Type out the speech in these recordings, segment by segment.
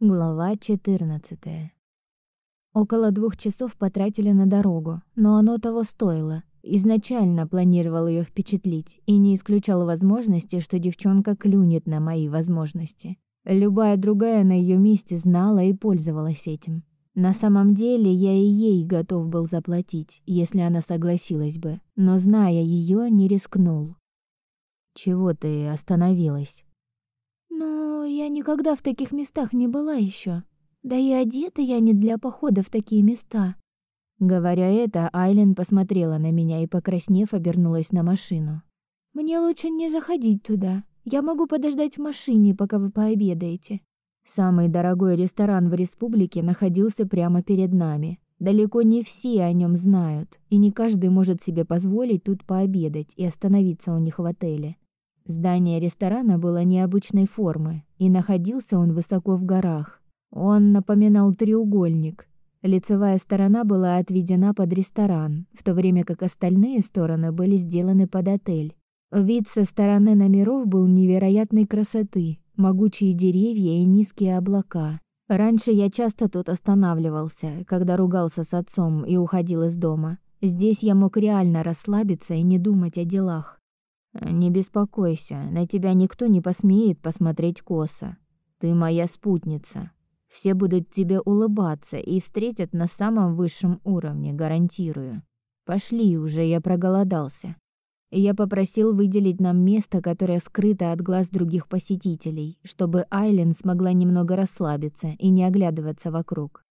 Глава 14. Около двух часов потратили на дорогу, но оно того стоило. Изначально планировал ее впечатлить и не исключал возможности, что девчонка клюнет на мои возможности. Любая другая на ее месте знала и пользовалась этим. На самом деле я и ей готов был заплатить, если она согласилась бы, но зная ее, не рискнул. Чего ты остановилась? Но я никогда в таких местах не была еще. Да и одета я не для похода в такие места. Говоря это, Айлен посмотрела на меня и, покраснев, обернулась на машину. Мне лучше не заходить туда. Я могу подождать в машине, пока вы пообедаете. Самый дорогой ресторан в республике находился прямо перед нами. Далеко не все о нем знают, и не каждый может себе позволить тут пообедать и остановиться у них в отеле. Здание ресторана было необычной формы, и находился он высоко в горах. Он напоминал треугольник. Лицевая сторона была отведена под ресторан, в то время как остальные стороны были сделаны под отель. Вид со стороны номеров был невероятной красоты, могучие деревья и низкие облака. Раньше я часто тут останавливался, когда ругался с отцом и уходил из дома. Здесь я мог реально расслабиться и не думать о делах. Не беспокойся, на тебя никто не посмеет посмотреть косо. Ты моя спутница. Все будут тебе улыбаться и встретят на самом высшем уровне, гарантирую. Пошли уже, я проголодался. Я попросил выделить нам место, которое скрыто от глаз других посетителей, чтобы Айлен смогла немного расслабиться и не оглядываться вокруг.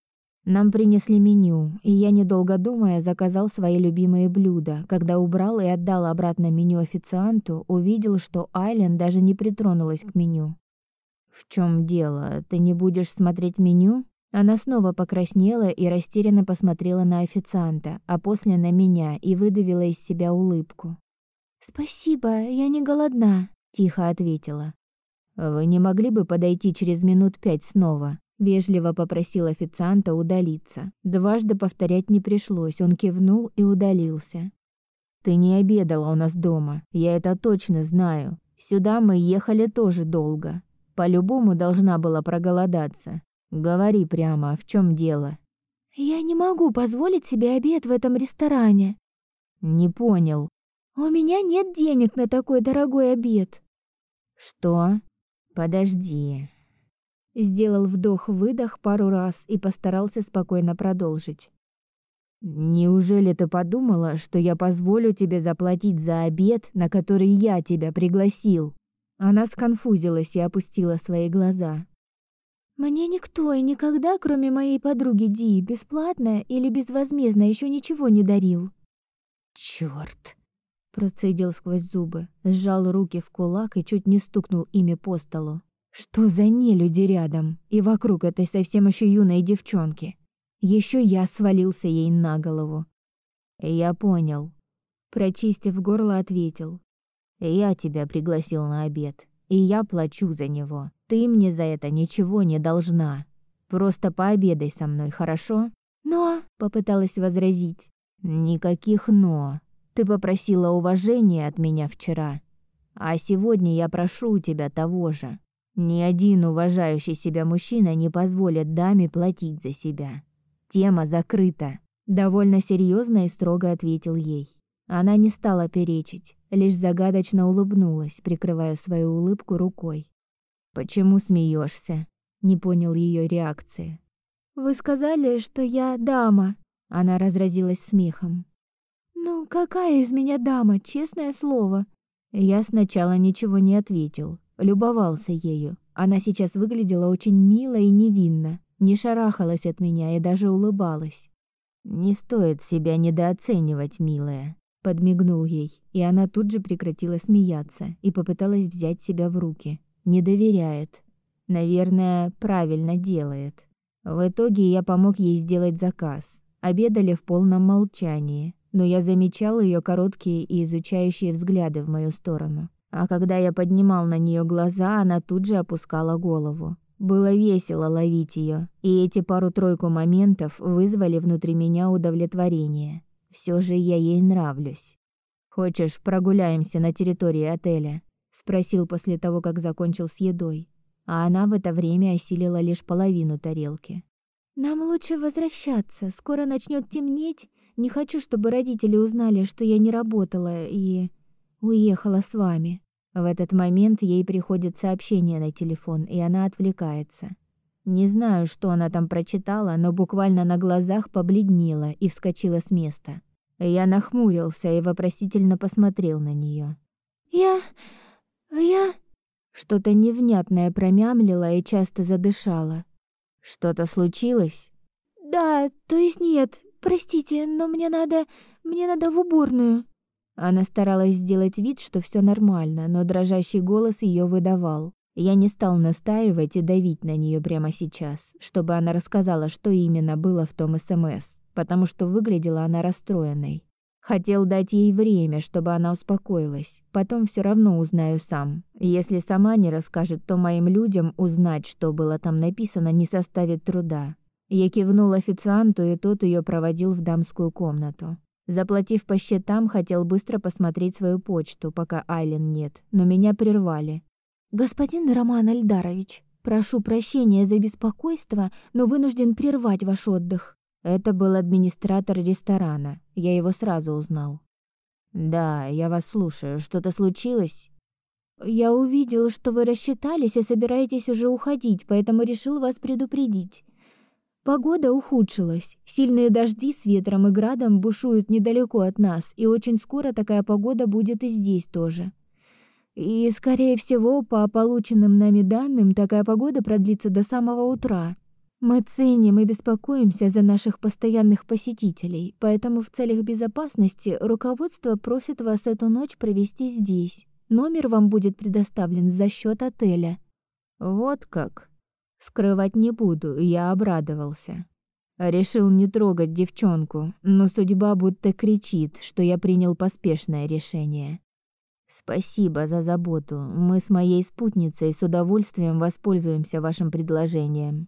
Нам принесли меню, и я, недолго думая, заказал свои любимые блюда. Когда убрал и отдал обратно меню официанту, увидел, что Айлен даже не притронулась к меню. «В чем дело? Ты не будешь смотреть меню?» Она снова покраснела и растерянно посмотрела на официанта, а после на меня и выдавила из себя улыбку. «Спасибо, я не голодна», — тихо ответила. «Вы не могли бы подойти через минут пять снова?» Вежливо попросил официанта удалиться. Дважды повторять не пришлось, он кивнул и удалился. «Ты не обедала у нас дома, я это точно знаю. Сюда мы ехали тоже долго. По-любому должна была проголодаться. Говори прямо, в чем дело?» «Я не могу позволить себе обед в этом ресторане». «Не понял». «У меня нет денег на такой дорогой обед». «Что? Подожди, Сделал вдох-выдох пару раз и постарался спокойно продолжить. Неужели ты подумала, что я позволю тебе заплатить за обед, на который я тебя пригласил? Она сконфузилась и опустила свои глаза. Мне никто и никогда, кроме моей подруги Ди, бесплатно или безвозмездно еще ничего не дарил. Чёрт, процедил сквозь зубы, сжал руки в кулак и чуть не стукнул ими по столу. Что за нелюди рядом и вокруг этой совсем еще юной девчонки? Еще я свалился ей на голову. Я понял. Прочистив горло, ответил. Я тебя пригласил на обед, и я плачу за него. Ты мне за это ничего не должна. Просто пообедай со мной, хорошо? Но, попыталась возразить. Никаких но. Ты попросила уважения от меня вчера, а сегодня я прошу у тебя того же. Ни один уважающий себя мужчина не позволит даме платить за себя. Тема закрыта, довольно серьезно и строго ответил ей. Она не стала перечить, лишь загадочно улыбнулась, прикрывая свою улыбку рукой. Почему смеешься? Не понял ее реакции. Вы сказали, что я дама. Она разразилась смехом. Ну, какая из меня дама, честное слово? Я сначала ничего не ответил, любовался ею. Она сейчас выглядела очень мило и невинно, не шарахалась от меня и даже улыбалась. Не стоит себя недооценивать, милая, подмигнул ей, и она тут же прекратила смеяться и попыталась взять себя в руки. Не доверяет. Наверное, правильно делает. В итоге я помог ей сделать заказ. Обедали в полном молчании, но я замечал ее короткие и изучающие взгляды в мою сторону. А когда я поднимал на нее глаза, она тут же опускала голову. Было весело ловить ее, и эти пару-тройку моментов вызвали внутри меня удовлетворение. Все же я ей нравлюсь. «Хочешь, прогуляемся на территории отеля?» — спросил после того, как закончил с едой. а она в это время осилила лишь половину тарелки. Нам лучше возвращаться, скоро начнет темнеть. Не хочу, чтобы родители узнали, что я не работала и уехала с вами. В этот момент ей приходит сообщение на телефон, и она отвлекается. Не знаю, что она там прочитала, но буквально на глазах побледнела и вскочила с места. Я нахмурился и вопросительно посмотрел на нее. «Я... я...» Что-то невнятное промямлила и часто задышала. «Что-то случилось?» «Да, то есть нет. Простите, но мне надо... мне надо в уборную». Она старалась сделать вид, что все нормально, но дрожащий голос ее выдавал. Я не стал настаивать и давить на нее прямо сейчас, чтобы она рассказала, что именно было в том СМС, потому что выглядела она расстроенной. Хотел дать ей время, чтобы она успокоилась. Потом все равно узнаю сам. Если сама не расскажет, то моим людям узнать, что было там написано, не составит труда. Я кивнул официанту, и тот ее проводил в дамскую комнату. Заплатив по счетам, хотел быстро посмотреть свою почту, пока Айлен нет, но меня прервали. «Господин Роман Альдарович, прошу прощения за беспокойство, но вынужден прервать ваш отдых». Это был администратор ресторана. Я его сразу узнал. Да, я вас слушаю. Что-то случилось? Я увидел, что вы рассчитались и собираетесь уже уходить, поэтому решил вас предупредить. Погода ухудшилась. Сильные дожди с ветром и градом бушуют недалеко от нас, и очень скоро такая погода будет и здесь тоже. И, скорее всего, по полученным нами данным, такая погода продлится до самого утра. Мы ценим и беспокоимся за наших постоянных посетителей, поэтому в целях безопасности руководство просит вас эту ночь провести здесь. Номер вам будет предоставлен за счет отеля. Вот как. Скрывать не буду, я обрадовался. Решил не трогать девчонку, но судьба будто кричит, что я принял поспешное решение. Спасибо за заботу. Мы с моей спутницей с удовольствием воспользуемся вашим предложением.